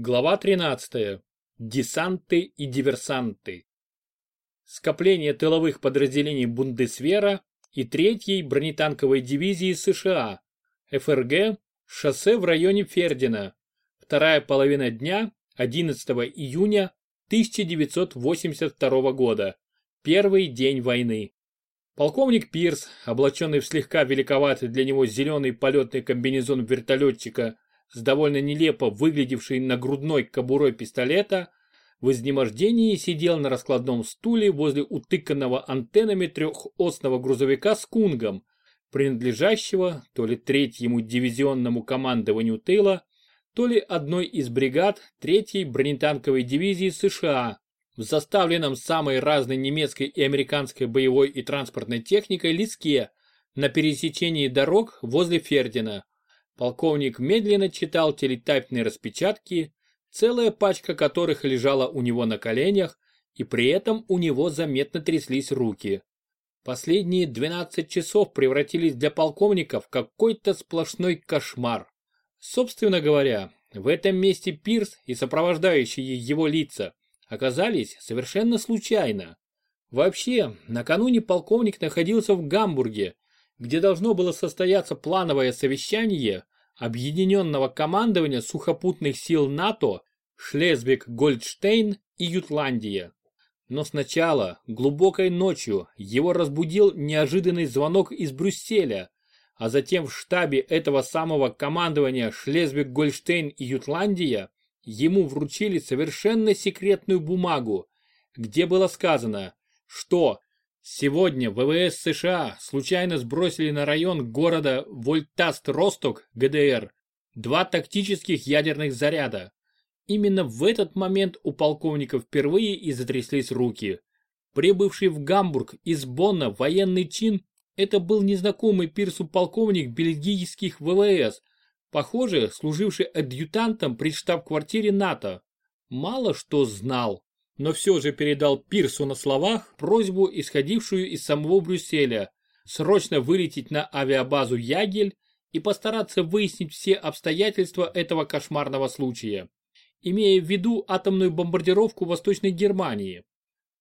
Глава 13. Десанты и диверсанты. Скопление тыловых подразделений Бундесвера и 3-й бронетанковой дивизии США. ФРГ. Шоссе в районе Фердина. Вторая половина дня 11 июня 1982 года. Первый день войны. Полковник Пирс, облаченный в слегка великоватый для него зеленый полетный комбинезон вертолетчика с довольно нелепо выглядевшей на грудной кобурой пистолета, в изнемождении сидел на раскладном стуле возле утыканного антеннами трехосного грузовика с кунгом, принадлежащего то ли третьему дивизионному командованию тыла, то ли одной из бригад третьей бронетанковой дивизии США, в заставленном самой разной немецкой и американской боевой и транспортной техникой леске на пересечении дорог возле Фердина. Полковник медленно читал телетайпные распечатки, целая пачка которых лежала у него на коленях, и при этом у него заметно тряслись руки. Последние 12 часов превратились для полковника в какой-то сплошной кошмар. Собственно говоря, в этом месте Пирс и сопровождающие его лица оказались совершенно случайно. Вообще, накануне полковник находился в Гамбурге, где должно было состояться плановое совещание Объединенного командования сухопутных сил НАТО Шлезвиг-Гольдштейн и Ютландия. Но сначала, глубокой ночью, его разбудил неожиданный звонок из Брюсселя, а затем в штабе этого самого командования Шлезвиг-Гольштейн и Ютландия ему вручили совершенно секретную бумагу, где было сказано, что Сегодня ВВС США случайно сбросили на район города Вольтаст-Росток, ГДР, два тактических ядерных заряда. Именно в этот момент у полковника впервые и затряслись руки. Прибывший в Гамбург из Бонна военный чин – это был незнакомый Пирсу полковник бельгийских ВВС, похоже, служивший адъютантом при штаб-квартире НАТО. Мало что знал но все же передал Пирсу на словах просьбу, исходившую из самого Брюсселя, срочно вылететь на авиабазу Ягель и постараться выяснить все обстоятельства этого кошмарного случая, имея в виду атомную бомбардировку Восточной Германии.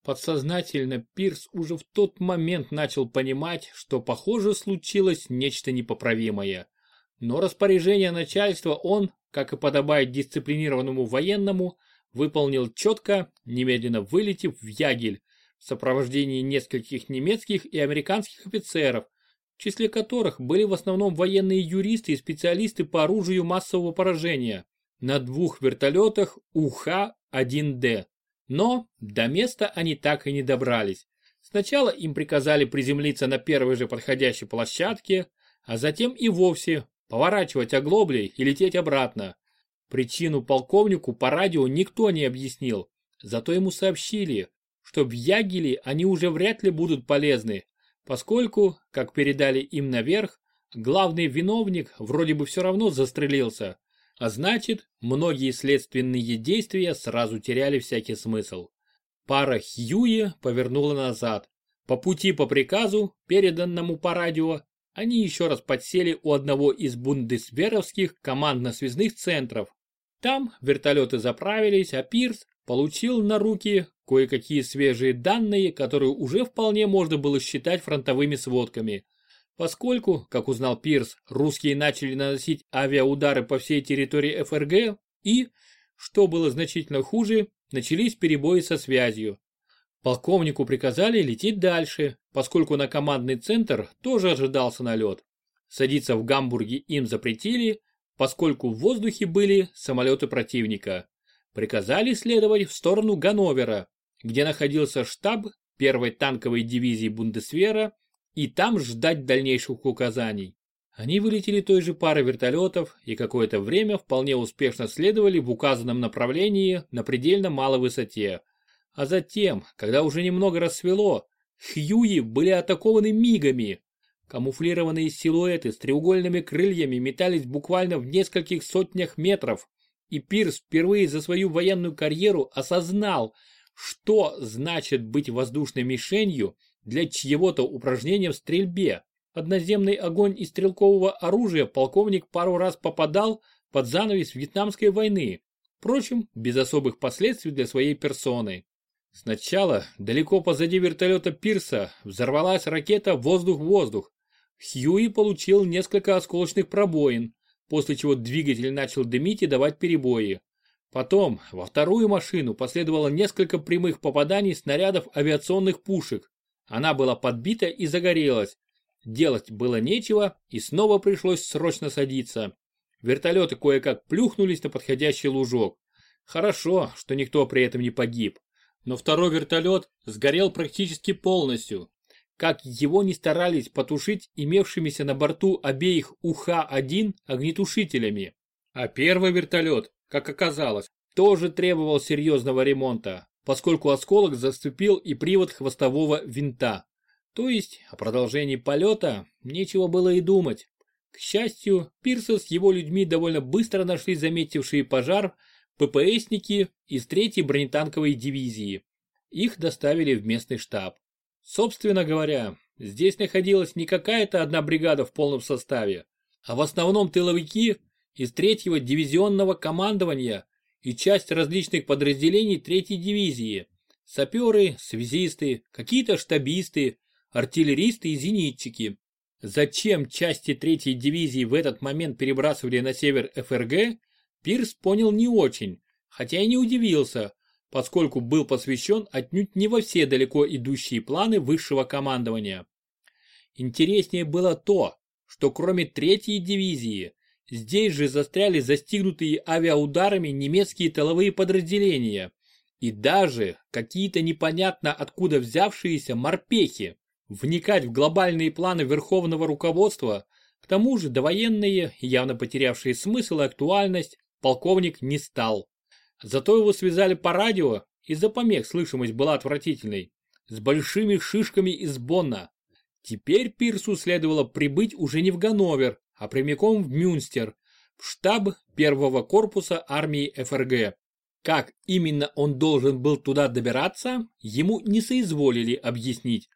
Подсознательно Пирс уже в тот момент начал понимать, что похоже случилось нечто непоправимое. Но распоряжение начальства он, как и подобает дисциплинированному военному, выполнил четко, немедленно вылетев в Ягель в сопровождении нескольких немецких и американских офицеров, в числе которых были в основном военные юристы и специалисты по оружию массового поражения, на двух вертолетах УХ-1Д. Но до места они так и не добрались. Сначала им приказали приземлиться на первой же подходящей площадке, а затем и вовсе поворачивать оглоблей и лететь обратно. Причину полковнику по радио никто не объяснил, зато ему сообщили, что в Ягеле они уже вряд ли будут полезны, поскольку, как передали им наверх, главный виновник вроде бы все равно застрелился, а значит, многие следственные действия сразу теряли всякий смысл. Пара Хьюи повернула назад. По пути по приказу, переданному по радио, они еще раз подсели у одного из бундесверовских командно-связных центров, там вертолеты заправились, а Пирс получил на руки кое-какие свежие данные, которые уже вполне можно было считать фронтовыми сводками. Поскольку, как узнал Пирс, русские начали наносить авиаудары по всей территории ФРГ и, что было значительно хуже, начались перебои со связью. Полковнику приказали лететь дальше, поскольку на командный центр тоже ожидался налет. Садиться в Гамбурге им запретили, поскольку в воздухе были самолеты противника. Приказали следовать в сторону Ганновера, где находился штаб первой танковой дивизии Бундесвера, и там ждать дальнейших указаний. Они вылетели той же парой вертолетов и какое-то время вполне успешно следовали в указанном направлении на предельно малой высоте. А затем, когда уже немного рассвело, Хьюи были атакованы мигами, Камуфлированные силуэты с треугольными крыльями метались буквально в нескольких сотнях метров, и Пирс впервые за свою военную карьеру осознал, что значит быть воздушной мишенью для чьего-то упражнения в стрельбе. Под наземный огонь из стрелкового оружия полковник пару раз попадал под занавес Вьетнамской войны, Впрочем, без особых последствий для своей персоны. Сначала, далеко позади вертолета Пирса, взорвалась ракета «Воздух-воздух». Хьюи получил несколько осколочных пробоин, после чего двигатель начал дымить и давать перебои. Потом, во вторую машину последовало несколько прямых попаданий снарядов авиационных пушек. Она была подбита и загорелась. Делать было нечего, и снова пришлось срочно садиться. Вертолеты кое-как плюхнулись на подходящий лужок. Хорошо, что никто при этом не погиб но второй вертолет сгорел практически полностью. Как его не старались потушить имевшимися на борту обеих УХ-1 огнетушителями. А первый вертолет, как оказалось, тоже требовал серьезного ремонта, поскольку осколок заступил и привод хвостового винта. То есть о продолжении полета нечего было и думать. К счастью, Пирса с его людьми довольно быстро нашли заметившие пожар ППСники из 3-й бронетанковой дивизии. Их доставили в местный штаб. Собственно говоря, здесь находилась не какая-то одна бригада в полном составе, а в основном тыловики из 3-го дивизионного командования и часть различных подразделений 3-й дивизии, саперы, связисты, какие-то штабисты, артиллеристы и зенитчики. Зачем части 3-й дивизии в этот момент перебрасывали на север ФРГ, Пирс понял не очень, хотя и не удивился, поскольку был посвящен отнюдь не во все далеко идущие планы высшего командования. Интереснее было то, что кроме третьей дивизии, здесь же застряли застигнутые авиаударами немецкие тыловые подразделения и даже какие-то непонятно откуда взявшиеся морпехи. Вникать в глобальные планы верховного руководства, к тому же довоенные, явно потерявшие смысл и актуальность, полковник не стал. Зато его связали по радио, из-за помех слышимость была отвратительной, с большими шишками из Бонна. Теперь Пирсу следовало прибыть уже не в Ганновер, а прямиком в Мюнстер, в штаб первого корпуса армии ФРГ. Как именно он должен был туда добираться, ему не соизволили объяснить.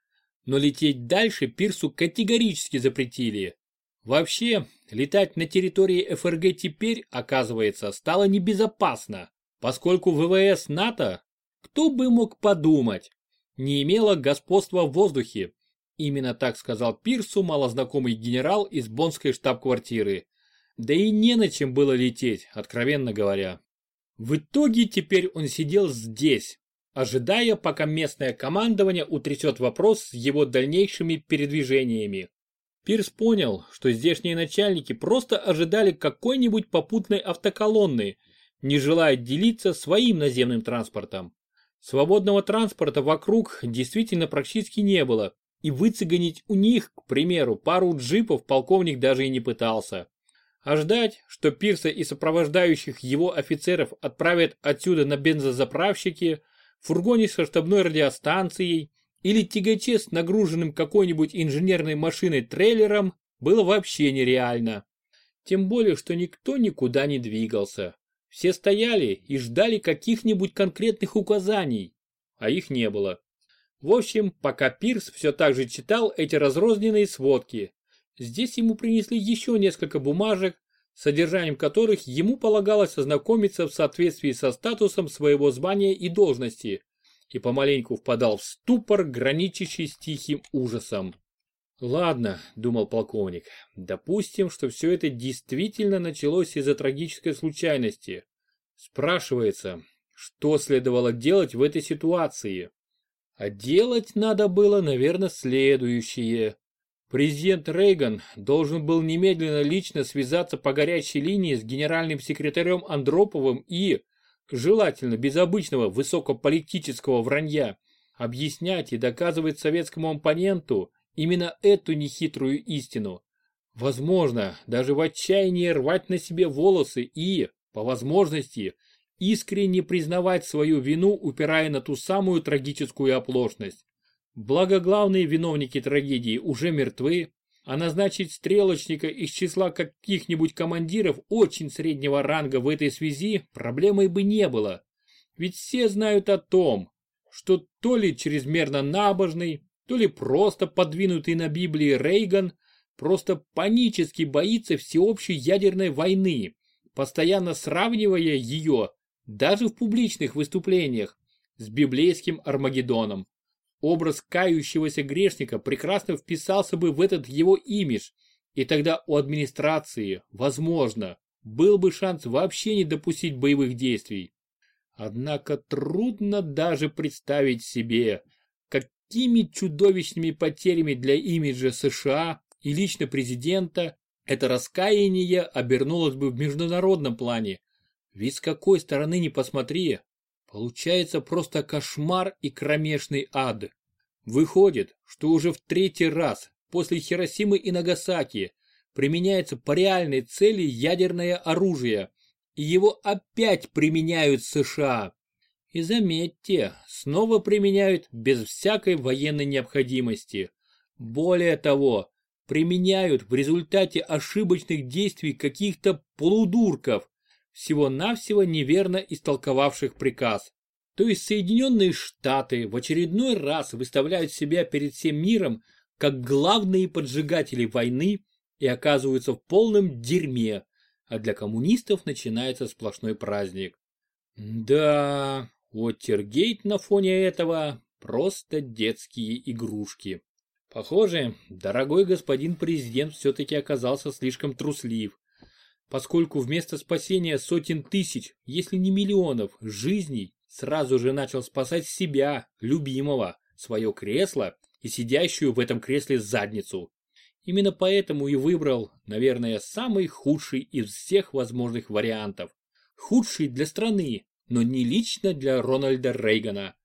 Но лететь дальше Пирсу категорически запретили. Вообще, летать на территории ФРГ теперь, оказывается, стало небезопасно, поскольку ВВС НАТО, кто бы мог подумать, не имела господства в воздухе. Именно так сказал Пирсу малознакомый генерал из бонской штаб-квартиры. Да и не на чем было лететь, откровенно говоря. В итоге теперь он сидел здесь, ожидая, пока местное командование утрясет вопрос с его дальнейшими передвижениями. Пирс понял, что здешние начальники просто ожидали какой-нибудь попутной автоколонны, не желая делиться своим наземным транспортом. Свободного транспорта вокруг действительно практически не было, и выцегонить у них, к примеру, пару джипов полковник даже и не пытался. А ждать, что Пирса и сопровождающих его офицеров отправят отсюда на бензозаправщике, фургоне со штабной радиостанцией, или тягаче с нагруженным какой-нибудь инженерной машиной трейлером было вообще нереально. Тем более, что никто никуда не двигался. Все стояли и ждали каких-нибудь конкретных указаний, а их не было. В общем, пока Пирс все так же читал эти разрозненные сводки, здесь ему принесли еще несколько бумажек, содержанием которых ему полагалось ознакомиться в соответствии со статусом своего звания и должности, и помаленьку впадал в ступор, граничащий с тихим ужасом. Ладно, думал полковник, допустим, что все это действительно началось из-за трагической случайности. Спрашивается, что следовало делать в этой ситуации? А делать надо было, наверное, следующее. Президент Рейган должен был немедленно лично связаться по горячей линии с генеральным секретарем Андроповым и, желательно без обычного высокополитического вранья, объяснять и доказывать советскому оппоненту именно эту нехитрую истину. Возможно, даже в отчаянии рвать на себе волосы и, по возможности, искренне признавать свою вину, упирая на ту самую трагическую оплошность. Благо главные виновники трагедии уже мертвы, а назначить стрелочника из числа каких-нибудь командиров очень среднего ранга в этой связи проблемой бы не было. Ведь все знают о том, что то ли чрезмерно набожный, то ли просто подвинутый на Библии Рейган просто панически боится всеобщей ядерной войны, постоянно сравнивая ее даже в публичных выступлениях, с библейским Армагеддоном. Образ кающегося грешника прекрасно вписался бы в этот его имидж, и тогда у администрации, возможно, был бы шанс вообще не допустить боевых действий. Однако трудно даже представить себе, какими чудовищными потерями для имиджа США и лично президента это раскаяние обернулось бы в международном плане. Ведь с какой стороны ни посмотри, получается просто кошмар и кромешный ад. Выходит, что уже в третий раз после Хиросимы и Нагасаки применяется по реальной цели ядерное оружие, и его опять применяют США. И заметьте, снова применяют без всякой военной необходимости. Более того, применяют в результате ошибочных действий каких-то полудурков, всего-навсего неверно истолковавших приказ. То есть Соединенные Штаты в очередной раз выставляют себя перед всем миром как главные поджигатели войны и оказываются в полном дерьме, а для коммунистов начинается сплошной праздник. Да, Уоттергейт на фоне этого просто детские игрушки. Похоже, дорогой господин президент все-таки оказался слишком труслив, поскольку вместо спасения сотен тысяч, если не миллионов, жизней, сразу же начал спасать себя, любимого, свое кресло и сидящую в этом кресле задницу. Именно поэтому и выбрал, наверное, самый худший из всех возможных вариантов. Худший для страны, но не лично для Рональда Рейгана.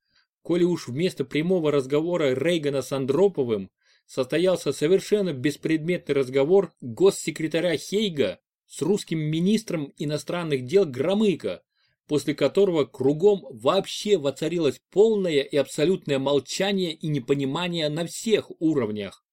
Коли уж вместо прямого разговора Рейгана с Андроповым состоялся совершенно беспредметный разговор госсекретаря Хейга с русским министром иностранных дел Громыко, после которого кругом вообще воцарилось полное и абсолютное молчание и непонимание на всех уровнях.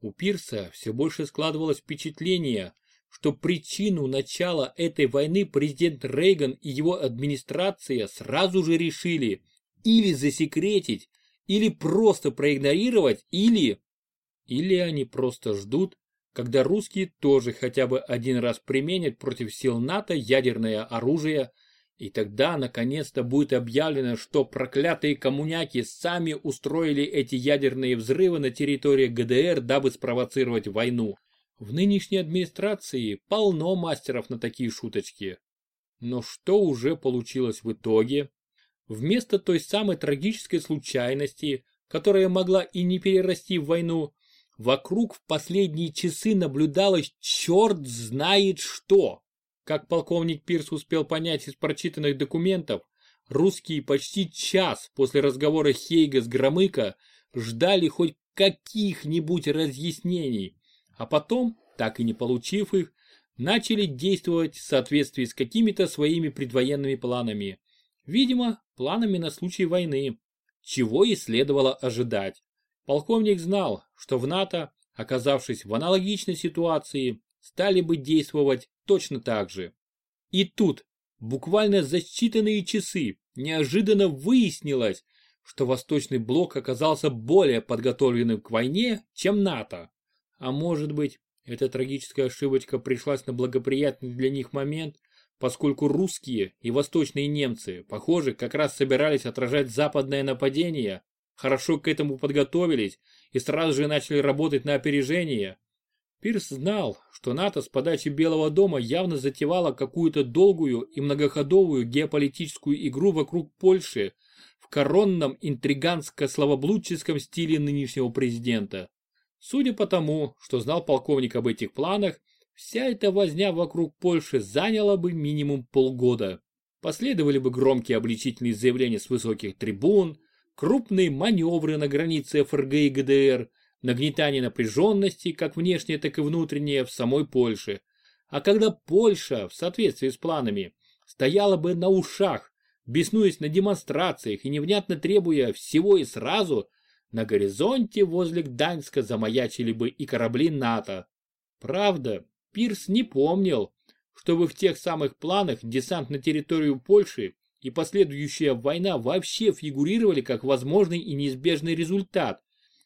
У Пирса все больше складывалось впечатление, что причину начала этой войны президент Рейган и его администрация сразу же решили или засекретить, или просто проигнорировать, или... Или они просто ждут, когда русские тоже хотя бы один раз применят против сил НАТО ядерное оружие, и тогда наконец-то будет объявлено, что проклятые коммуняки сами устроили эти ядерные взрывы на территории ГДР, дабы спровоцировать войну. В нынешней администрации полно мастеров на такие шуточки. Но что уже получилось в итоге? Вместо той самой трагической случайности, которая могла и не перерасти в войну, вокруг в последние часы наблюдалось черт знает что. Как полковник Пирс успел понять из прочитанных документов, русские почти час после разговора Хейга с Громыко ждали хоть каких-нибудь разъяснений, а потом, так и не получив их, начали действовать в соответствии с какими-то своими предвоенными планами. Видимо, планами на случай войны, чего и следовало ожидать. Полковник знал, что в НАТО, оказавшись в аналогичной ситуации, стали бы действовать точно так же. И тут, буквально за считанные часы, неожиданно выяснилось, что Восточный блок оказался более подготовленным к войне, чем НАТО. А может быть, эта трагическая ошибочка пришлась на благоприятный для них момент, поскольку русские и восточные немцы, похоже, как раз собирались отражать западное нападение, хорошо к этому подготовились и сразу же начали работать на опережение, Пирс знал, что НАТО с подачи Белого дома явно затевало какую-то долгую и многоходовую геополитическую игру вокруг Польши в коронном интриганско-словоблудческом стиле нынешнего президента. Судя по тому, что знал полковник об этих планах, вся эта возня вокруг Польши заняла бы минимум полгода. Последовали бы громкие обличительные заявления с высоких трибун, крупные маневры на границе ФРГ и ГДР – нагнетание напряженности, как внешнее, так и внутреннее, в самой Польше. А когда Польша, в соответствии с планами, стояла бы на ушах, беснуясь на демонстрациях и невнятно требуя всего и сразу, на горизонте возле Гданьска замаячили бы и корабли НАТО. Правда, Пирс не помнил, чтобы в тех самых планах десант на территорию Польши и последующая война вообще фигурировали как возможный и неизбежный результат,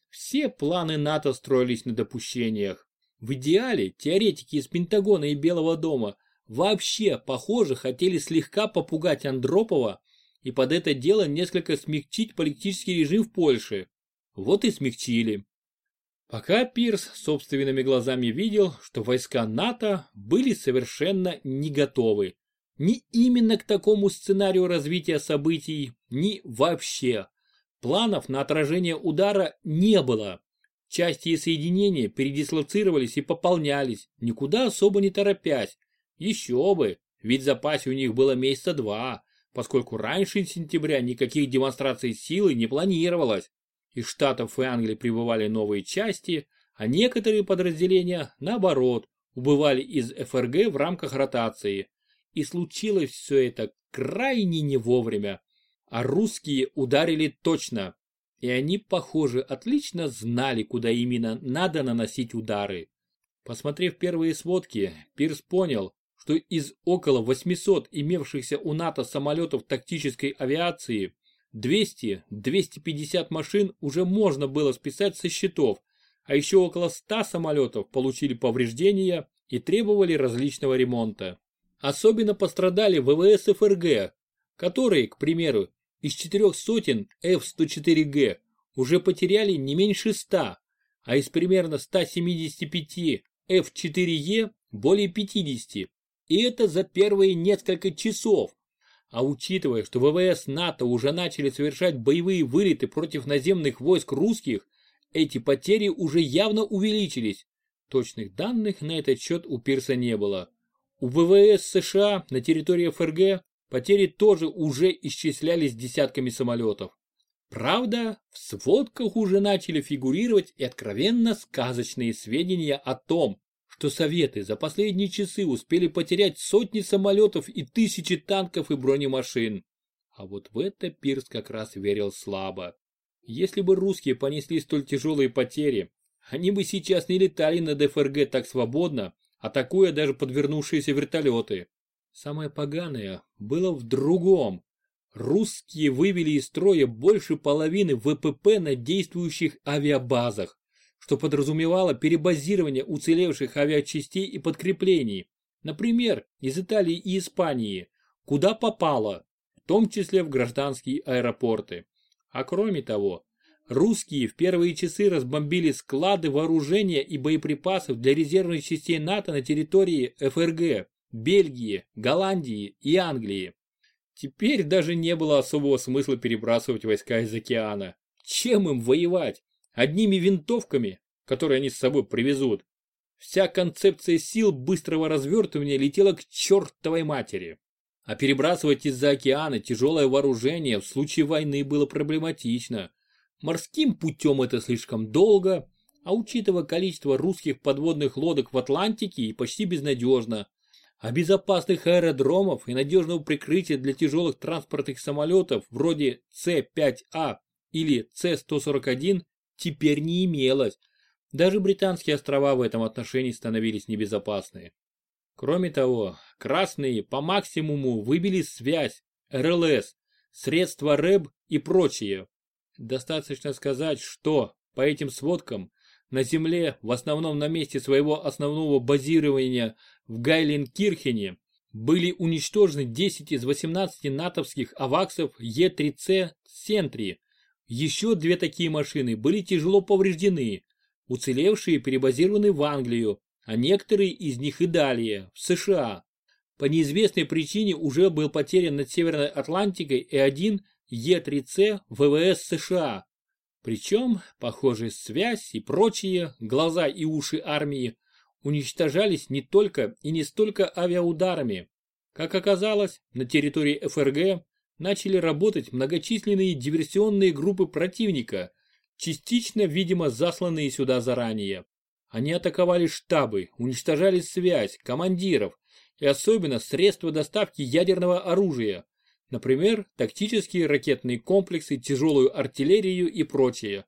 все планы НАТО строились на допущениях. В идеале теоретики из Пентагона и Белого дома вообще, похоже, хотели слегка попугать Андропова и под это дело несколько смягчить политический режим в Польше. Вот и смягчили. Пока Пирс собственными глазами видел, что войска НАТО были совершенно не готовы. Ни именно к такому сценарию развития событий, ни вообще. Планов на отражение удара не было. Части и соединения передислоцировались и пополнялись, никуда особо не торопясь. Еще бы, ведь в запасе у них было месяца два, поскольку раньше сентября никаких демонстраций силы не планировалось. Из Штатов и Англии прибывали новые части, а некоторые подразделения, наоборот, убывали из ФРГ в рамках ротации. И случилось все это крайне не вовремя. А русские ударили точно. И они, похоже, отлично знали, куда именно надо наносить удары. Посмотрев первые сводки, Пирс понял, что из около 800 имевшихся у НАТО самолетов тактической авиации 200-250 машин уже можно было списать со счетов, а еще около 100 самолетов получили повреждения и требовали различного ремонта. Особенно пострадали ВВС ФРГ, которые, к примеру, из четырех сотен F-104G уже потеряли не меньше 100, а из примерно 175 F-4E более 50. И это за первые несколько часов. А учитывая, что ВВС НАТО уже начали совершать боевые вылеты против наземных войск русских, эти потери уже явно увеличились. Точных данных на этот счет у Пирса не было. У ВВС США на территории ФРГ потери тоже уже исчислялись десятками самолетов. Правда, в сводках уже начали фигурировать и откровенно сказочные сведения о том, что Советы за последние часы успели потерять сотни самолетов и тысячи танков и бронемашин. А вот в это Пирс как раз верил слабо. Если бы русские понесли столь тяжелые потери, они бы сейчас не летали на ДФРГ так свободно, атакуя даже подвернувшиеся вертолеты. Самое поганое было в другом. Русские вывели из строя больше половины ВПП на действующих авиабазах что подразумевало перебазирование уцелевших авиачастей и подкреплений, например, из Италии и Испании, куда попало, в том числе в гражданские аэропорты. А кроме того, русские в первые часы разбомбили склады вооружения и боеприпасов для резервных частей НАТО на территории ФРГ, Бельгии, Голландии и Англии. Теперь даже не было особого смысла перебрасывать войска из океана. Чем им воевать? одними винтовками, которые они с собой привезут, вся концепция сил быстрого развертывания летела к чертовой матери. А перебрасывать из-за океана тяжелое вооружение в случае войны было проблематично. Морским путем это слишком долго, а учитывая количество русских подводных лодок в Атлантике и почти безнадежно. А безопасных аэродромов и надежного прикрытия для тяжелых транспортных самолетов вроде С-5А или С-141 теперь не имелось. Даже британские острова в этом отношении становились небезопасны. Кроме того, красные по максимуму выбили связь, РЛС, средства РЭБ и прочее. Достаточно сказать, что по этим сводкам на Земле, в основном на месте своего основного базирования в Гайленкирхене, были уничтожены 10 из 18 натовских аваксов Е3С «Сентри», еще две такие машины были тяжело повреждены, уцелевшие перебазированы в Англию, а некоторые из них и далее, в США. По неизвестной причине уже был потерян над Северной Атлантикой и один Е3С ВВС США. Причем, похоже, связь и прочие, глаза и уши армии, уничтожались не только и не столько авиаударами. Как оказалось, на территории ФРГ начали работать многочисленные диверсионные группы противника, частично, видимо, засланные сюда заранее. Они атаковали штабы, уничтожали связь, командиров и особенно средства доставки ядерного оружия, например, тактические ракетные комплексы, тяжелую артиллерию и прочее.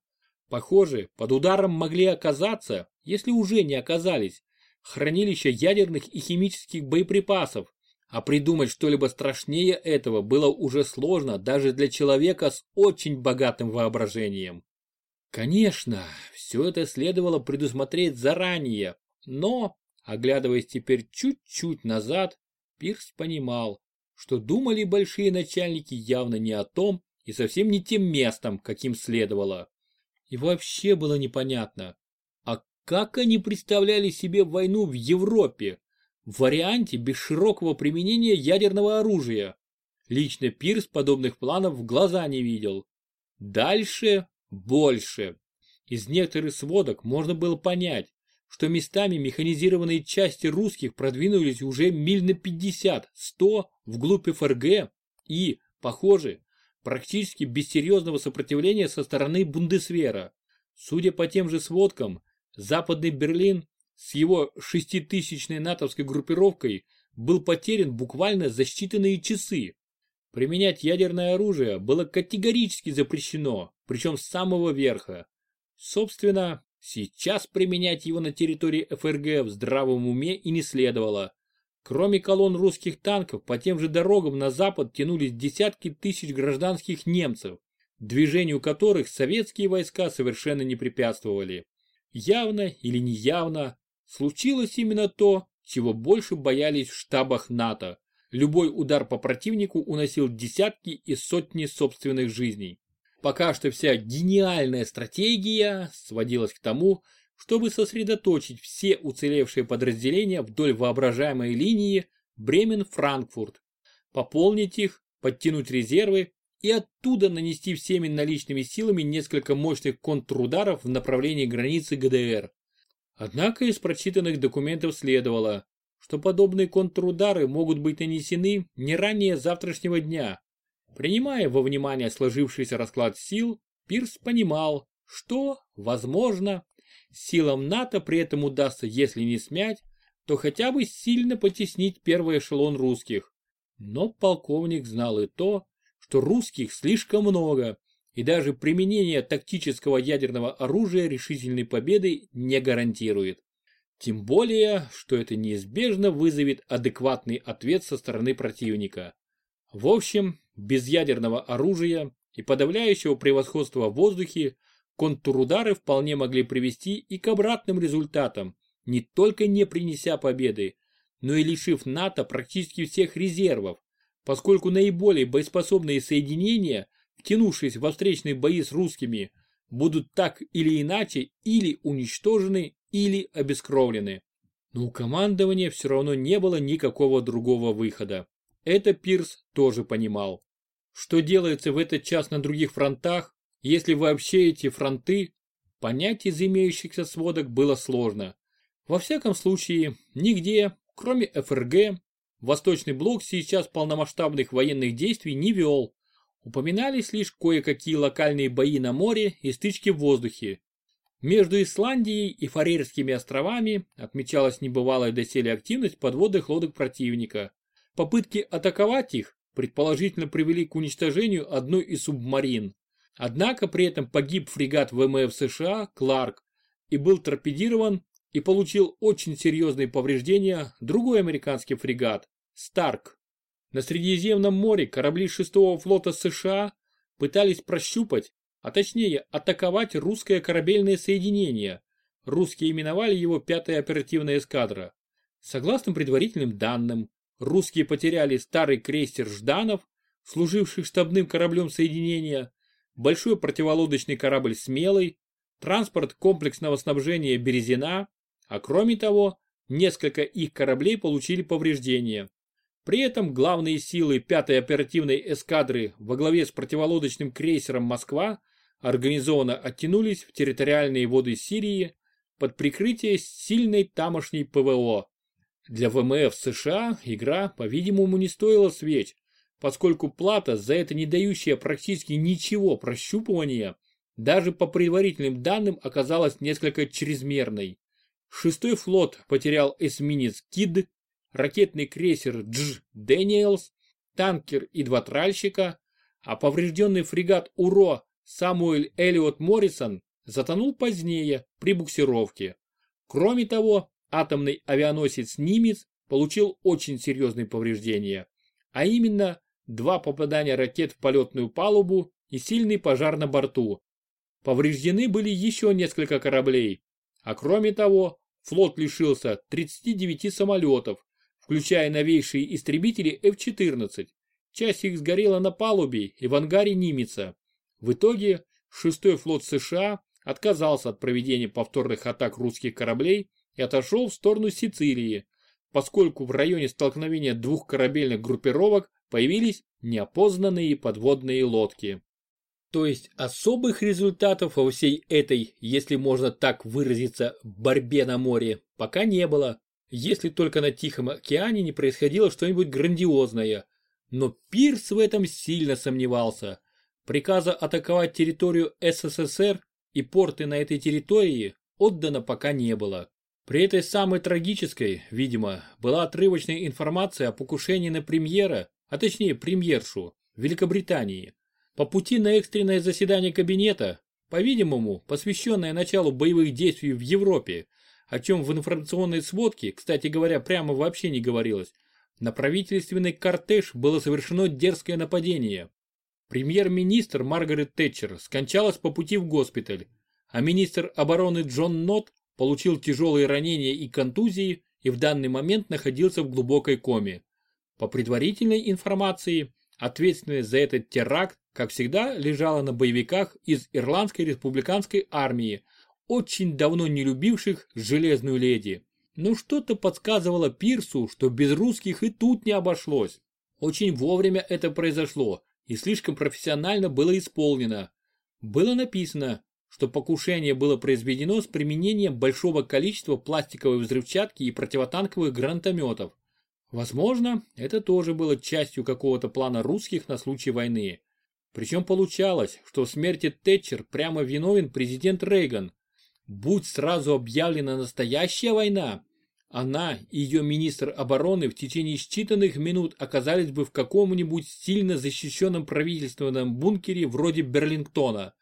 Похоже, под ударом могли оказаться, если уже не оказались, хранилища ядерных и химических боеприпасов, а придумать что-либо страшнее этого было уже сложно даже для человека с очень богатым воображением. Конечно, все это следовало предусмотреть заранее, но, оглядываясь теперь чуть-чуть назад, Пирс понимал, что думали большие начальники явно не о том и совсем не тем местом, каким следовало. И вообще было непонятно, а как они представляли себе войну в Европе, в варианте без широкого применения ядерного оружия? Лично Пирс подобных планов в глаза не видел. Дальше больше. Из некоторых сводок можно было понять, что местами механизированные части русских продвинулись уже миль на 50-100 вглубь ФРГ и, похоже, практически без серьезного сопротивления со стороны Бундесвера. Судя по тем же сводкам, Западный Берлин с его шеститысячной натовской группировкой был потерян буквально за считанные часы. Применять ядерное оружие было категорически запрещено, причем с самого верха. Собственно, сейчас применять его на территории ФРГ в здравом уме и не следовало. Кроме колонн русских танков, по тем же дорогам на запад тянулись десятки тысяч гражданских немцев, движению которых советские войска совершенно не препятствовали. Явно или неявно случилось именно то, чего больше боялись в штабах НАТО. Любой удар по противнику уносил десятки и сотни собственных жизней. Пока что вся гениальная стратегия сводилась к тому, чтобы сосредоточить все уцелевшие подразделения вдоль воображаемой линии Бремен-Франкфурт, пополнить их, подтянуть резервы и оттуда нанести всеми наличными силами несколько мощных контрударов в направлении границы ГДР. Однако из прочитанных документов следовало, что подобные контрудары могут быть нанесены не ранее завтрашнего дня. Принимая во внимание сложившийся расклад сил, Пирс понимал, что, возможно, силам НАТО при этом удастся, если не смять, то хотя бы сильно потеснить первый эшелон русских. Но полковник знал и то, что русских слишком много, и даже применение тактического ядерного оружия решительной победы не гарантирует. Тем более, что это неизбежно вызовет адекватный ответ со стороны противника. В общем, без ядерного оружия и подавляющего превосходства в воздухе контрудары вполне могли привести и к обратным результатам, не только не принеся победы, но и лишив НАТО практически всех резервов, поскольку наиболее боеспособные соединения, втянувшись во встречные бои с русскими, будут так или иначе или уничтожены, или обескровлены. Но у командования все равно не было никакого другого выхода. Это Пирс тоже понимал. Что делается в этот час на других фронтах, если вообще эти фронты, понять из имеющихся сводок было сложно. Во всяком случае, нигде, кроме ФРГ, Восточный блок сейчас полномасштабных военных действий не вел. Упоминались лишь кое-какие локальные бои на море и стычки в воздухе. Между Исландией и Фарерскими островами отмечалась небывалая доселе активность подводных лодок противника. Попытки атаковать их предположительно привели к уничтожению одной из субмарин. Однако при этом погиб фрегат ВМФ США «Кларк» и был торпедирован и получил очень серьезные повреждения другой американский фрегат «Старк». На Средиземном море корабли 6-го флота США пытались прощупать, а точнее атаковать русское корабельное соединение. Русские именовали его 5-я оперативная эскадра. Согласно предварительным данным, русские потеряли старый крейсер «Жданов», служивший штабным кораблем соединения, большой противолодочный корабль «Смелый», транспорт комплексного снабжения «Березина», а кроме того, несколько их кораблей получили повреждения. При этом главные силы 5-й оперативной эскадры во главе с противолодочным крейсером «Москва» организованно оттянулись в территориальные воды Сирии под прикрытие сильной тамошней ПВО. Для ВМФ США игра, по-видимому, не стоила свеч, поскольку плата за это не дающая практически ничего прощупывания даже по предварительным данным оказалась несколько чрезмерной. Шестой флот потерял эсминец «Кид», ракетный крейсер «Дж. Дэниелс», танкер и два тральщика, а поврежденный фрегат УРО «Самуэль Эллиот Моррисон» затонул позднее при буксировке. Кроме того, атомный авианосец «Нимиц» получил очень серьезные повреждения, а именно два попадания ракет в полетную палубу и сильный пожар на борту. Повреждены были еще несколько кораблей, а кроме того, флот лишился 39 самолетов, включая новейшие истребители F-14. Часть их сгорела на палубе и в ангаре Нимица. В итоге 6-й флот США отказался от проведения повторных атак русских кораблей и отошел в сторону Сицилии, поскольку в районе столкновения двух корабельных группировок появились неопознанные подводные лодки. То есть особых результатов во всей этой, если можно так выразиться, борьбе на море пока не было, если только на Тихом океане не происходило что-нибудь грандиозное. Но Пирс в этом сильно сомневался. Приказа атаковать территорию СССР и порты на этой территории отдано пока не было. При этой самой трагической, видимо, была отрывочная информация о покушении на премьера, а точнее премьершу, Великобритании. По пути на экстренное заседание кабинета, по-видимому, посвященное началу боевых действий в Европе, о чем в информационной сводке, кстати говоря, прямо вообще не говорилось, на правительственный кортеж было совершено дерзкое нападение. Премьер-министр Маргарет Тэтчер скончалась по пути в госпиталь, а министр обороны Джон Нот получил тяжелые ранения и контузии и в данный момент находился в глубокой коме. По предварительной информации, ответственность за этот теракт, как всегда, лежала на боевиках из Ирландской республиканской армии, очень давно не любивших Железную леди. Но что-то подсказывало Пирсу, что без русских и тут не обошлось. Очень вовремя это произошло и слишком профессионально было исполнено. Было написано, что покушение было произведено с применением большого количества пластиковой взрывчатки и противотанковых гранатометов. Возможно, это тоже было частью какого-то плана русских на случай войны. Причем получалось, что в смерти Тэтчер прямо виновен президент Рейган. Будь сразу объявлена настоящая война, она и ее министр обороны в течение считанных минут оказались бы в каком-нибудь сильно защищенном правительственном бункере вроде Берлингтона.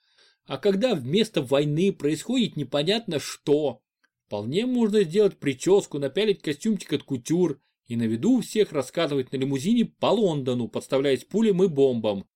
А когда вместо войны происходит непонятно что, вполне можно сделать прическу, напялить костюмчик от кутюр и на виду всех рассказывать на лимузине по Лондону, подставляясь пулям и бомбам.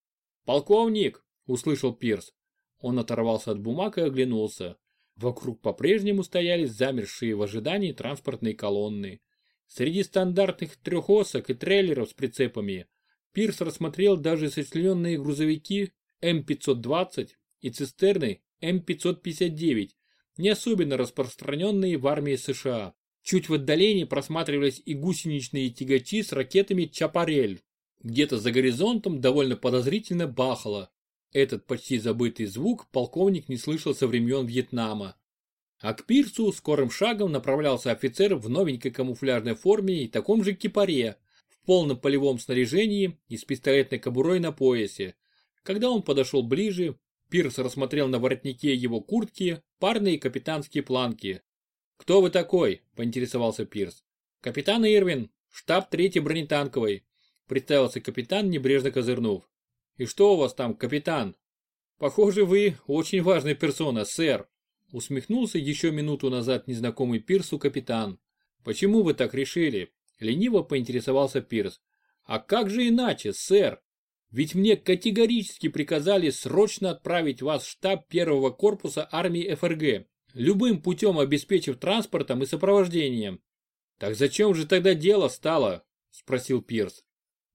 «Полковник!» – услышал Пирс. Он оторвался от бумаг и оглянулся. Вокруг по-прежнему стояли замершие в ожидании транспортные колонны. Среди стандартных трехосок и трейлеров с прицепами Пирс рассмотрел даже сочлененные грузовики М520 и цистерны М559, не особенно распространенные в армии США. Чуть в отдалении просматривались и гусеничные тягачи с ракетами Чапарель. Где-то за горизонтом довольно подозрительно бахало. Этот почти забытый звук полковник не слышал со времен Вьетнама. А к пирсу скорым шагом направлялся офицер в новенькой камуфляжной форме и таком же кипаре, в полном полевом снаряжении и с пистолетной кобурой на поясе. Когда он подошел ближе, Пирс рассмотрел на воротнике его куртки парные капитанские планки. «Кто вы такой?» – поинтересовался Пирс. «Капитан Ирвин, штаб 3-й бронетанковой», – представился капитан, небрежно козырнув. «И что у вас там, капитан?» «Похоже, вы очень важная персона, сэр», усмехнулся еще минуту назад незнакомый Пирсу капитан. «Почему вы так решили?» Лениво поинтересовался Пирс. «А как же иначе, сэр? Ведь мне категорически приказали срочно отправить вас в штаб первого корпуса армии ФРГ, любым путем обеспечив транспортом и сопровождением». «Так зачем же тогда дело стало?» – спросил Пирс.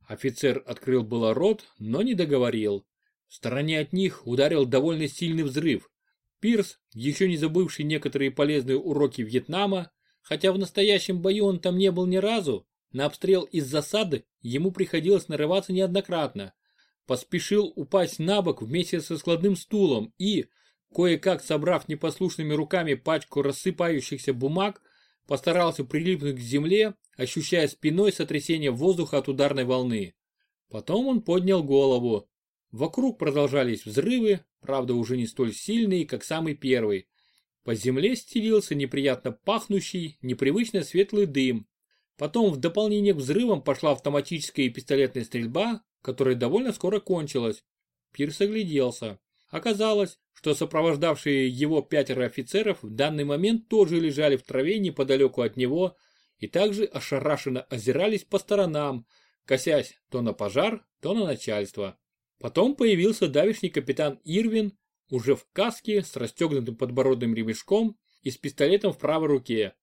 Офицер открыл было рот, но не договорил. В стороне от них ударил довольно сильный взрыв. Пирс, еще не забывший некоторые полезные уроки Вьетнама, хотя в настоящем бою он там не был ни разу, на обстрел из засады ему приходилось нарываться неоднократно. Поспешил упасть на бок вместе со складным стулом и, кое-как собрав непослушными руками пачку рассыпающихся бумаг, постарался прилипнуть к земле ощущая спиной сотрясение воздуха от ударной волны. Потом он поднял голову. Вокруг продолжались взрывы, правда уже не столь сильные, как самый первый. По земле стелился неприятно пахнущий, непривычно светлый дым. Потом в дополнение к взрывам пошла автоматическая и пистолетная стрельба, которая довольно скоро кончилась. Пирс огляделся. Оказалось, что сопровождавшие его пятеро офицеров в данный момент тоже лежали в траве неподалеку от него, и также ошарашенно озирались по сторонам, косясь то на пожар, то на начальство. Потом появился давишний капитан Ирвин, уже в каске с расстегнутым подбородным ремешком и с пистолетом в правой руке.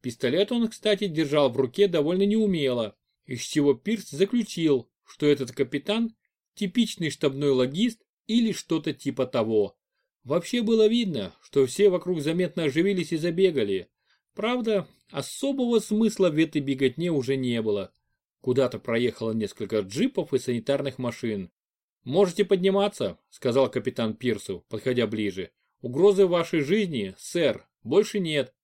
Пистолет он, кстати, держал в руке довольно неумело, из чего Пирс заключил, что этот капитан – типичный штабной логист или что-то типа того. Вообще было видно, что все вокруг заметно оживились и забегали. Правда, особого смысла в этой беготне уже не было. Куда-то проехало несколько джипов и санитарных машин. «Можете подниматься», — сказал капитан Пирсу, подходя ближе. «Угрозы вашей жизни, сэр, больше нет».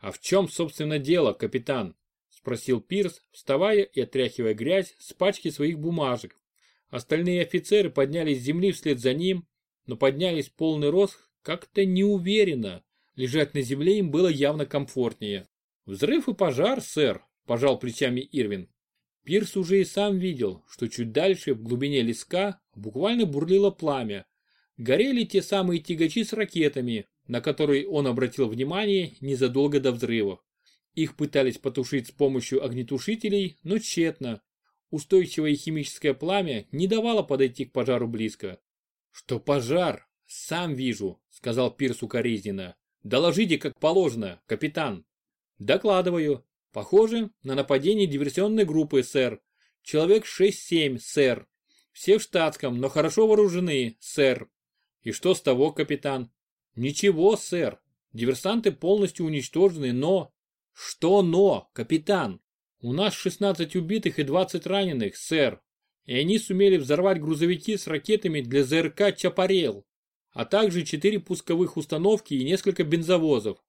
«А в чем, собственно, дело, капитан?» — спросил Пирс, вставая и отряхивая грязь с пачки своих бумажек. Остальные офицеры поднялись с земли вслед за ним, но поднялись полный рост как-то неуверенно. Лежать на земле им было явно комфортнее. «Взрыв и пожар, сэр», – пожал плечами Ирвин. Пирс уже и сам видел, что чуть дальше, в глубине леска, буквально бурлило пламя. Горели те самые тягачи с ракетами, на которые он обратил внимание незадолго до взрывов. Их пытались потушить с помощью огнетушителей, но тщетно. Устойчивое химическое пламя не давало подойти к пожару близко. «Что пожар? Сам вижу», — сказал Пирс укоризненно. «Доложите, как положено, капитан». «Докладываю. Похоже на нападение диверсионной группы, сэр. Человек 6-7, сэр. Все в штатском, но хорошо вооружены, сэр». «И что с того, капитан?» «Ничего, сэр. Диверсанты полностью уничтожены, но...» «Что но, капитан? У нас 16 убитых и 20 раненых, сэр и они сумели взорвать грузовики с ракетами для ЗРК «Чапарел», а также четыре пусковых установки и несколько бензовозов.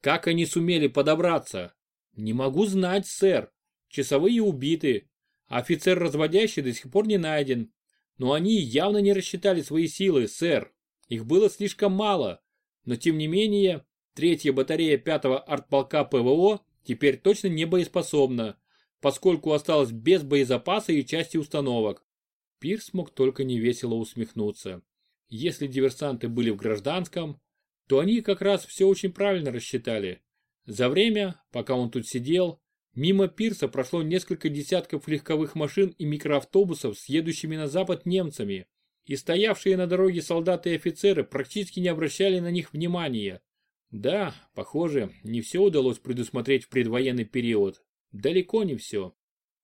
Как они сумели подобраться? Не могу знать, сэр. Часовые убиты. Офицер разводящий до сих пор не найден. Но они явно не рассчитали свои силы, сэр. Их было слишком мало. Но тем не менее, третья батарея пятого артполка ПВО теперь точно не боеспособна поскольку осталось без боезапаса и части установок. Пирс мог только невесело усмехнуться. Если диверсанты были в гражданском, то они как раз все очень правильно рассчитали. За время, пока он тут сидел, мимо пирса прошло несколько десятков легковых машин и микроавтобусов с едущими на запад немцами, и стоявшие на дороге солдаты и офицеры практически не обращали на них внимания. Да, похоже, не все удалось предусмотреть в предвоенный период, Далеко не все.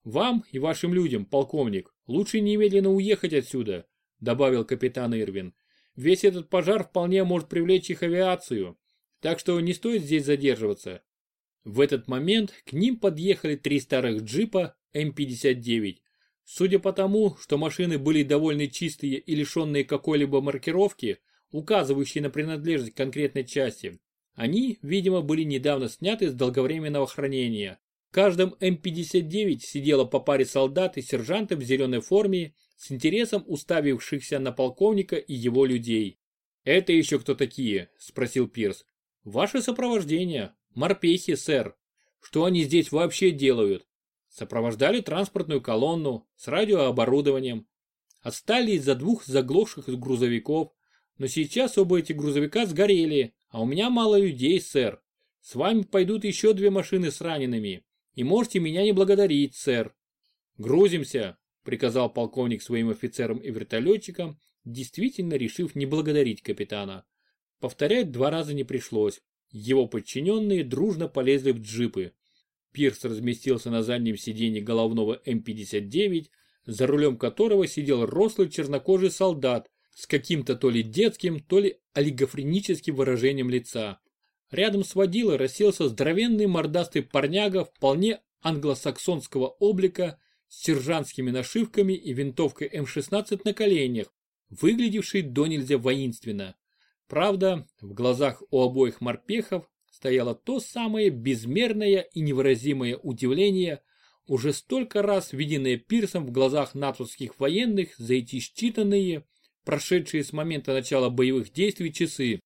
Вам и вашим людям, полковник, лучше немедленно уехать отсюда, добавил капитан Ирвин. Весь этот пожар вполне может привлечь их авиацию, так что не стоит здесь задерживаться. В этот момент к ним подъехали три старых джипа М-59. Судя по тому, что машины были довольно чистые и лишенные какой-либо маркировки, указывающей на принадлежность конкретной части, они, видимо, были недавно сняты с долговременного хранения. В каждом М-59 сидело по паре солдат и сержантов в зеленой форме, с интересом уставившихся на полковника и его людей. «Это еще кто такие?» – спросил Пирс. «Ваше сопровождение. Морпехи, сэр. Что они здесь вообще делают?» Сопровождали транспортную колонну с радиооборудованием. Отстали из-за двух заглохших грузовиков. Но сейчас оба эти грузовика сгорели, а у меня мало людей, сэр. С вами пойдут еще две машины с ранеными и можете меня не благодарить, сэр. Грузимся, приказал полковник своим офицерам и вертолетчикам, действительно решив не благодарить капитана. Повторять два раза не пришлось. Его подчиненные дружно полезли в джипы. Пирс разместился на заднем сиденье головного М-59, за рулем которого сидел рослый чернокожий солдат с каким-то то ли детским, то ли олигофреническим выражением лица. Рядом с водилой расселся здоровенный мордастый парняга вполне англосаксонского облика с сержантскими нашивками и винтовкой М-16 на коленях, выглядевший до нельзя воинственно. Правда, в глазах у обоих морпехов стояло то самое безмерное и невыразимое удивление, уже столько раз виденное пирсом в глазах натовских военных за эти считанные, прошедшие с момента начала боевых действий часы.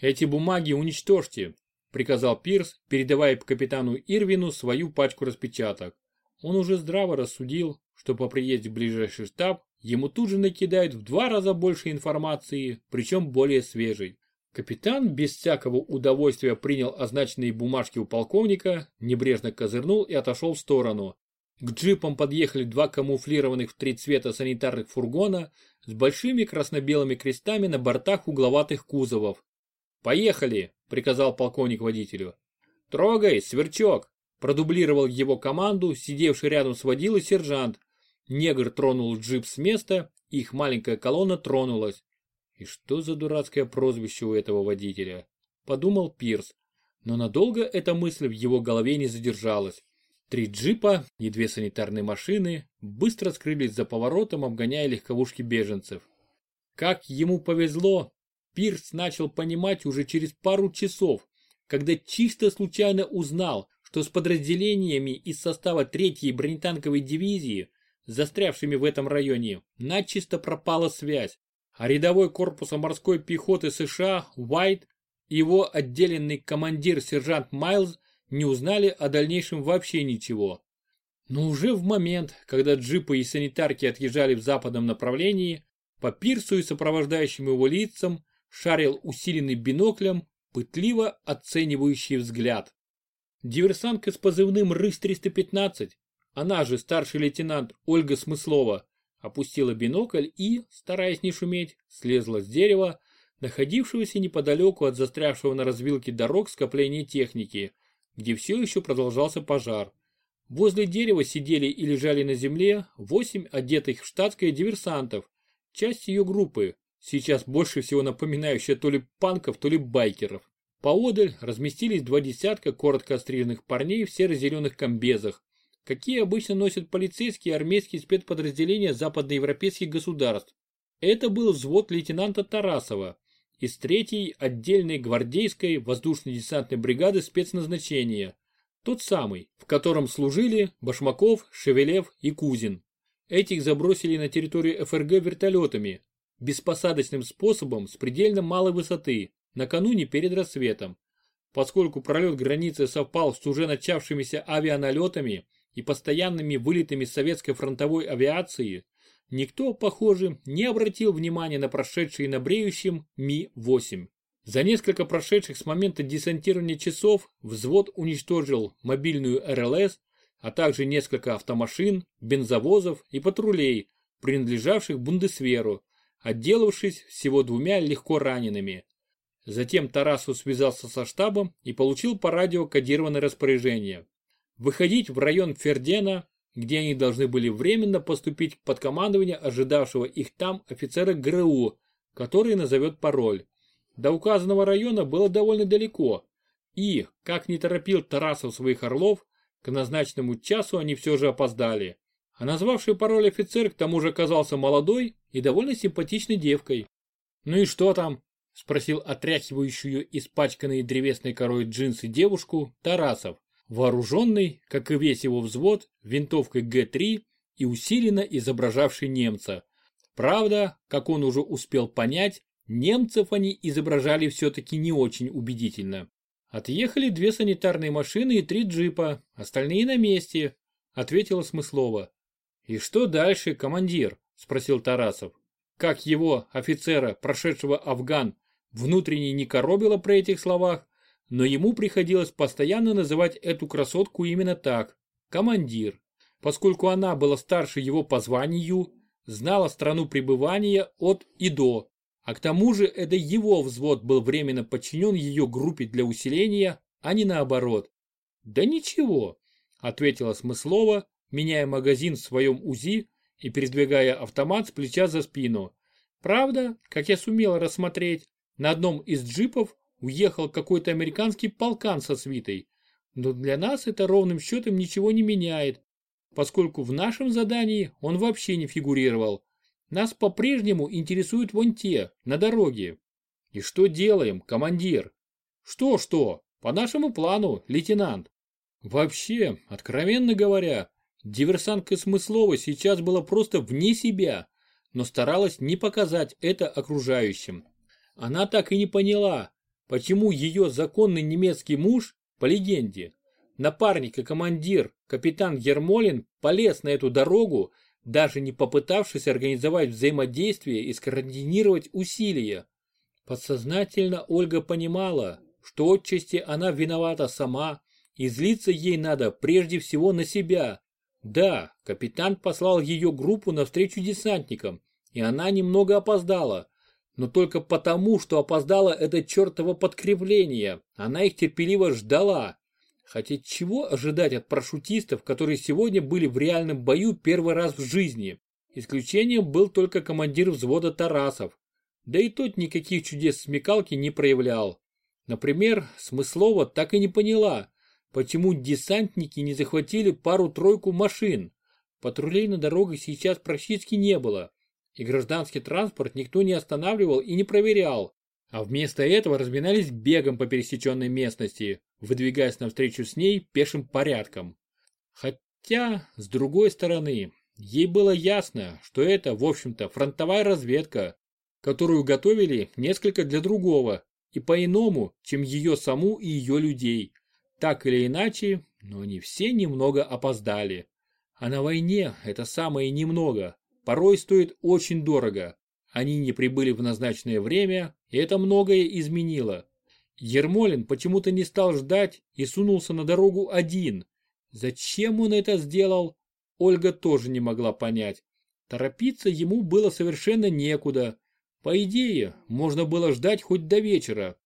«Эти бумаги уничтожьте», – приказал Пирс, передавая капитану Ирвину свою пачку распечаток. Он уже здраво рассудил, что по приезде в ближайший штаб ему тут же накидают в два раза больше информации, причем более свежей. Капитан без всякого удовольствия принял означенные бумажки у полковника, небрежно козырнул и отошел в сторону. К джипам подъехали два камуфлированных в три цвета санитарных фургона с большими красно-белыми крестами на бортах угловатых кузовов. «Поехали!» – приказал полковник водителю. «Трогай, сверчок!» Продублировал его команду, сидевший рядом с водилой сержант. Негр тронул джип с места, их маленькая колонна тронулась. И что за дурацкое прозвище у этого водителя? Подумал Пирс. Но надолго эта мысль в его голове не задержалась. Три джипа и две санитарные машины быстро скрылись за поворотом, обгоняя легковушки беженцев. Как ему повезло, Пирс начал понимать уже через пару часов, когда чисто случайно узнал, что с подразделениями из состава 3-й бронетанковой дивизии, застрявшими в этом районе, начисто пропала связь, а рядовой корпуса морской пехоты США Уайт и его отделенный командир сержант Майлз не узнали о дальнейшем вообще ничего. Но уже в момент, когда джипы и санитарки отъезжали в западном направлении, по пирсу и сопровождающим его лицам шарил усиленный биноклем пытливо оценивающий взгляд. Диверсантка с позывным «Рысь-315», она же старший лейтенант Ольга Смыслова, опустила бинокль и, стараясь не шуметь, слезла с дерева, находившегося неподалеку от застрявшего на развилке дорог скопления техники, где все еще продолжался пожар. Возле дерева сидели и лежали на земле восемь одетых в штатское диверсантов, часть ее группы, сейчас больше всего напоминающая то ли панков, то ли байкеров. Поодаль разместились два десятка коротко остриженных парней в серо-зеленых комбезах, какие обычно носят полицейские и армейские спецподразделения западноевропейских государств. Это был взвод лейтенанта Тарасова из 3-й отдельной гвардейской воздушно-десантной бригады спецназначения, тот самый, в котором служили Башмаков, Шевелев и Кузин. Этих забросили на территорию ФРГ вертолетами, беспосадочным способом с предельно малой высоты, накануне перед рассветом. Поскольку пролет границы совпал с уже начавшимися авианалетами и постоянными вылетами советской фронтовой авиации, никто, похоже, не обратил внимания на прошедшие на бреющем Ми-8. За несколько прошедших с момента десантирования часов взвод уничтожил мобильную РЛС, а также несколько автомашин, бензовозов и патрулей, принадлежавших Бундесверу, отделавшись всего двумя легко ранеными. Затем Тарасу связался со штабом и получил по радио кодированное распоряжение. Выходить в район Фердена, где они должны были временно поступить под командование ожидавшего их там офицера ГРУ, который назовет пароль. До указанного района было довольно далеко, и, как не торопил Тарасов своих орлов, к назначенному часу они все же опоздали. А назвавший пароль офицер к тому же оказался молодой и довольно симпатичной девкой. «Ну и что там?» – спросил отряхивающую испачканные древесной корой джинсы девушку Тарасов, вооруженный, как и весь его взвод, винтовкой Г-3 и усиленно изображавший немца. Правда, как он уже успел понять, немцев они изображали все-таки не очень убедительно. Отъехали две санитарные машины и три джипа, остальные на месте, ответила Смыслова. И что дальше, командир? спросил Тарасов. Как его, офицера, прошедшего Афган, Внутренне не коробило при этих словах, но ему приходилось постоянно называть эту красотку именно так – командир, поскольку она была старше его по званию, знала страну пребывания от и до, а к тому же это его взвод был временно подчинен ее группе для усиления, а не наоборот. «Да ничего», – ответила Смыслова, меняя магазин в своем УЗИ и передвигая автомат с плеча за спину. Правда, как я сумела рассмотреть, на одном из джипов уехал какой-то американский полкан со свитой. Но для нас это ровным счетом ничего не меняет, поскольку в нашем задании он вообще не фигурировал. Нас по-прежнему интересуют вон те, на дороге. И что делаем, командир? Что-что? По нашему плану, лейтенант. Вообще, откровенно говоря, диверсантка Смыслова сейчас была просто вне себя, но старалась не показать это окружающим. Она так и не поняла, почему ее законный немецкий муж, по легенде, напарник и командир, капитан Ермолин, полез на эту дорогу, даже не попытавшись организовать взаимодействие и скоординировать усилия. Подсознательно Ольга понимала, что отчасти она виновата сама, и злиться ей надо прежде всего на себя. Да, капитан послал ее группу навстречу десантникам, и она немного опоздала, но только потому, что опоздало это чертово подкрепление. Она их терпеливо ждала. Хотя чего ожидать от парашютистов, которые сегодня были в реальном бою первый раз в жизни? Исключением был только командир взвода Тарасов. Да и тот никаких чудес смекалки не проявлял. Например, Смыслова так и не поняла, почему десантники не захватили пару-тройку машин. Патрулей на дорогах сейчас практически не было, и гражданский транспорт никто не останавливал и не проверял, а вместо этого разминались бегом по пересеченной местности, выдвигаясь навстречу с ней пешим порядком. Хотя, с другой стороны, ей было ясно, что это, в общем-то, фронтовая разведка, которую готовили несколько для другого и по-иному, чем ее саму и ее людей. Так или иначе, но они все немного опоздали. А на войне это самое немного, порой стоит очень дорого. Они не прибыли в назначенное время, и это многое изменило. Ермолин почему-то не стал ждать и сунулся на дорогу один. Зачем он это сделал, Ольга тоже не могла понять. Торопиться ему было совершенно некуда. По идее, можно было ждать хоть до вечера.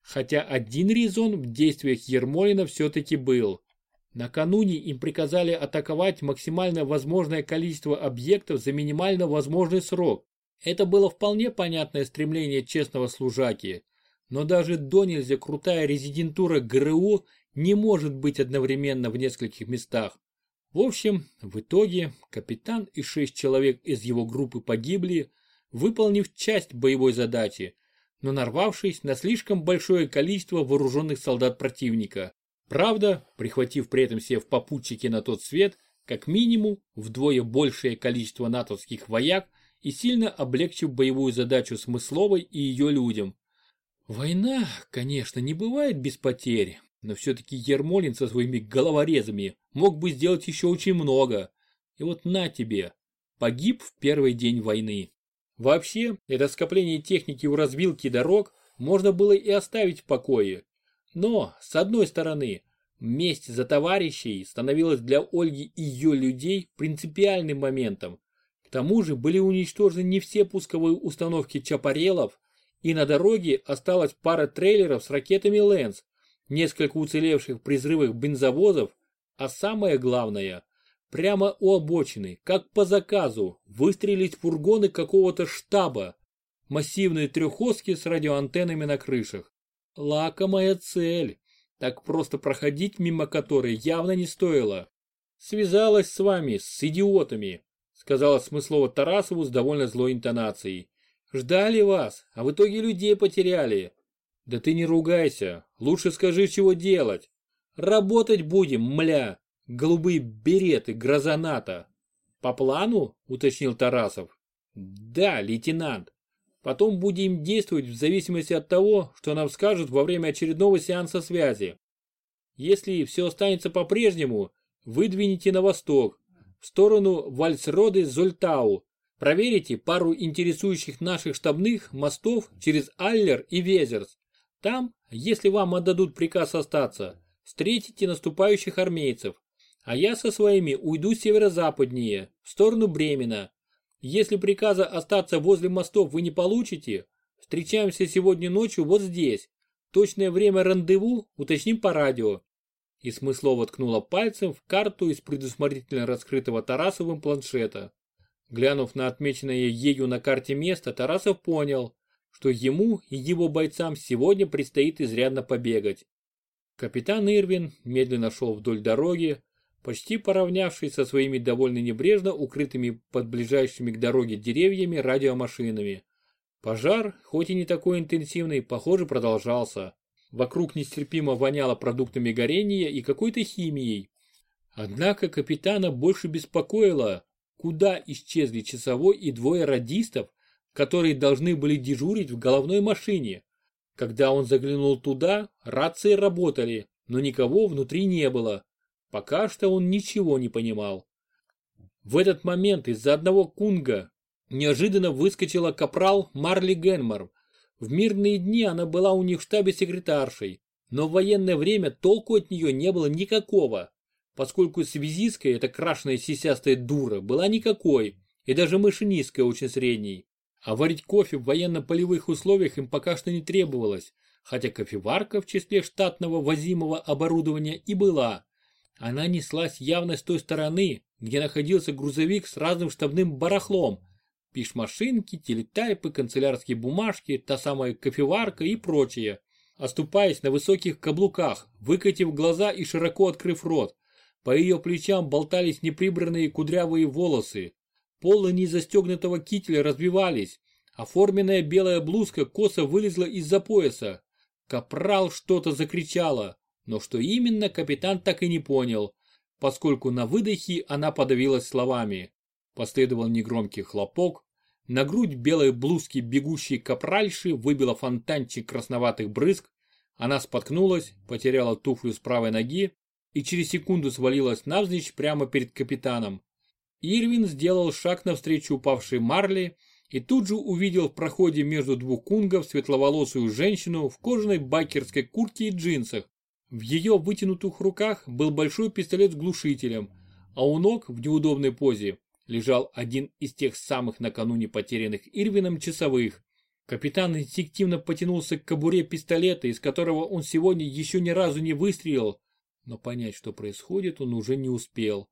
Хотя один резон в действиях Ермолина все-таки был. Накануне им приказали атаковать максимально возможное количество объектов за минимально возможный срок. Это было вполне понятное стремление честного служаки. Но даже до нельзя крутая резидентура ГРУ не может быть одновременно в нескольких местах. В общем, в итоге капитан и шесть человек из его группы погибли, выполнив часть боевой задачи, но нарвавшись на слишком большое количество вооруженных солдат противника. Правда, прихватив при этом себе в попутчике на тот свет, как минимум вдвое большее количество натовских вояк и сильно облегчив боевую задачу Смысловой и ее людям. Война, конечно, не бывает без потерь, но все-таки Ермолин со своими головорезами мог бы сделать еще очень много. И вот на тебе, погиб в первый день войны. Вообще, это скопление техники у развилки дорог можно было и оставить в покое. Но, с одной стороны, месть за товарищей становилась для Ольги и ее людей принципиальным моментом. К тому же были уничтожены не все пусковые установки Чапарелов, и на дороге осталась пара трейлеров с ракетами Лэнс, несколько уцелевших при взрывах бензовозов, а самое главное, Прямо у обочины, как по заказу, выстрелить фургоны какого-то штаба. Массивные трехоски с радиоантеннами на крышах. Лакомая цель. Так просто проходить мимо которой явно не стоило. Связалась с вами, с идиотами, сказала смыслово Тарасову с довольно злой интонацией. Ждали вас, а в итоге людей потеряли. Да ты не ругайся, лучше скажи, чего делать. Работать будем, мля голубые береты гроза По плану, уточнил Тарасов. Да, лейтенант. Потом будем действовать в зависимости от того, что нам скажут во время очередного сеанса связи. Если все останется по-прежнему, выдвините на восток, в сторону Вальсроды-Зольтау. Проверите пару интересующих наших штабных мостов через Аллер и Везерс. Там, если вам отдадут приказ остаться, встретите наступающих армейцев а я со своими уйду северо-западнее, в сторону Бремена. Если приказа остаться возле мостов вы не получите, встречаемся сегодня ночью вот здесь. Точное время рандеву уточним по радио. И смыслово ткнула пальцем в карту из предусмотрительно раскрытого Тарасовым планшета. Глянув на отмеченное ею на карте место, Тарасов понял, что ему и его бойцам сегодня предстоит изрядно побегать. Капитан Ирвин медленно шел вдоль дороги, почти поравнявшись со своими довольно небрежно укрытыми под ближайшими к дороге деревьями радиомашинами. Пожар, хоть и не такой интенсивный, похоже продолжался. Вокруг нестерпимо воняло продуктами горения и какой-то химией. Однако капитана больше беспокоило, куда исчезли часовой и двое радистов, которые должны были дежурить в головной машине. Когда он заглянул туда, рации работали, но никого внутри не было. Пока что он ничего не понимал. В этот момент из-за одного кунга неожиданно выскочила капрал Марли Генмар. В мирные дни она была у них в штабе секретаршей, но в военное время толку от нее не было никакого, поскольку связистская, эта крашеная сисястая дура, была никакой, и даже машинистская очень средней. А варить кофе в военно-полевых условиях им пока что не требовалось, хотя кофеварка в числе штатного возимого оборудования и была. Она неслась явно с той стороны, где находился грузовик с разным штабным барахлом. Пишмашинки, телетайпы, канцелярские бумажки, та самая кофеварка и прочее. Оступаясь на высоких каблуках, выкатив глаза и широко открыв рот, по ее плечам болтались неприбранные кудрявые волосы. Полы незастегнутого кителя разбивались, а форменная белая блузка косо вылезла из-за пояса. Капрал что-то закричала, но что именно капитан так и не понял, поскольку на выдохе она подавилась словами. Последовал негромкий хлопок, на грудь белой блузки бегущей капральши выбила фонтанчик красноватых брызг, она споткнулась, потеряла туфлю с правой ноги и через секунду свалилась навзничь прямо перед капитаном. Ирвин сделал шаг навстречу упавшей Марли и тут же увидел в проходе между двух кунгов светловолосую женщину в кожаной байкерской куртке и джинсах. В ее вытянутых руках был большой пистолет с глушителем, а у ног в неудобной позе лежал один из тех самых накануне потерянных Ирвином часовых. Капитан инстинктивно потянулся к кобуре пистолета, из которого он сегодня еще ни разу не выстрелил, но понять, что происходит, он уже не успел,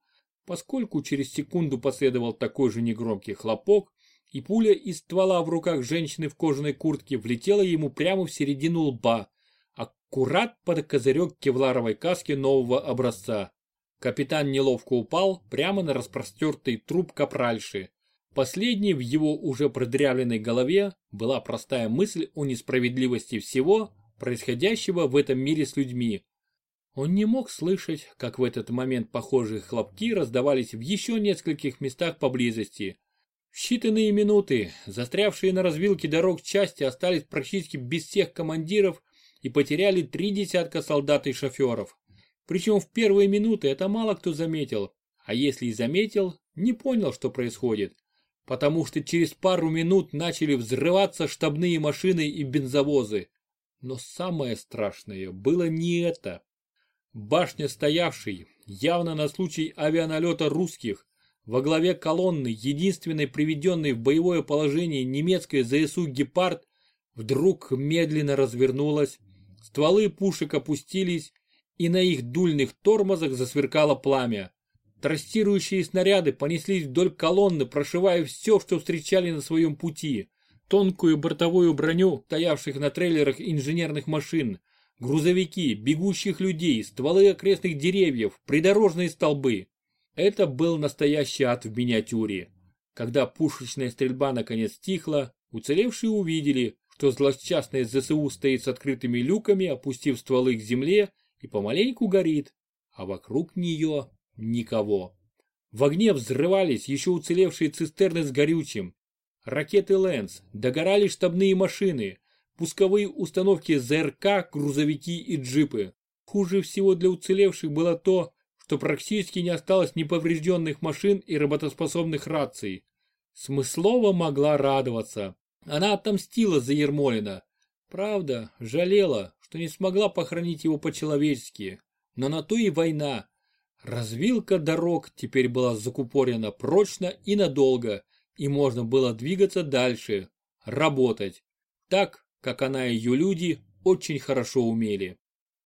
поскольку через секунду последовал такой же негромкий хлопок, и пуля из ствола в руках женщины в кожаной куртке влетела ему прямо в середину лба, аккурат под козырек кевларовой каски нового образца. Капитан неловко упал прямо на распростертый труп капральши. Последней в его уже продрявленной голове была простая мысль о несправедливости всего, происходящего в этом мире с людьми. Он не мог слышать, как в этот момент похожие хлопки раздавались в еще нескольких местах поблизости, в считанные минуты застрявшие на развилке дорог части остались практически без всех командиров и потеряли три десятка солдат и шоферов. Причем в первые минуты это мало кто заметил, а если и заметил, не понял, что происходит. Потому что через пару минут начали взрываться штабные машины и бензовозы. Но самое страшное было не это. Башня стоявшей, явно на случай авианалета русских, во главе колонны, единственной приведенной в боевое положение немецкой ЗСУ «Гепард», вдруг медленно развернулась, стволы пушек опустились, и на их дульных тормозах засверкало пламя. Трассирующие снаряды понеслись вдоль колонны, прошивая все, что встречали на своем пути. Тонкую бортовую броню, стоявших на трейлерах инженерных машин, грузовики, бегущих людей, стволы окрестных деревьев, придорожные столбы. Это был настоящий ад в миниатюре. Когда пушечная стрельба наконец стихла, уцелевшие увидели, что злосчастная ЗСУ стоит с открытыми люками, опустив стволы к земле и помаленьку горит, а вокруг нее никого. В огне взрывались еще уцелевшие цистерны с горючим. Ракеты «Лэнс», догорали штабные машины, пусковые установки ЗРК, грузовики и джипы. Хуже всего для уцелевших было то, что практически не осталось неповрежденных машин и работоспособных раций. Смыслова могла радоваться. Она отомстила за Ермолина. Правда, жалела, что не смогла похоронить его по-человечески. Но на то и война. Развилка дорог теперь была закупорена прочно и надолго, и можно было двигаться дальше, работать. Так, как она и ее люди очень хорошо умели.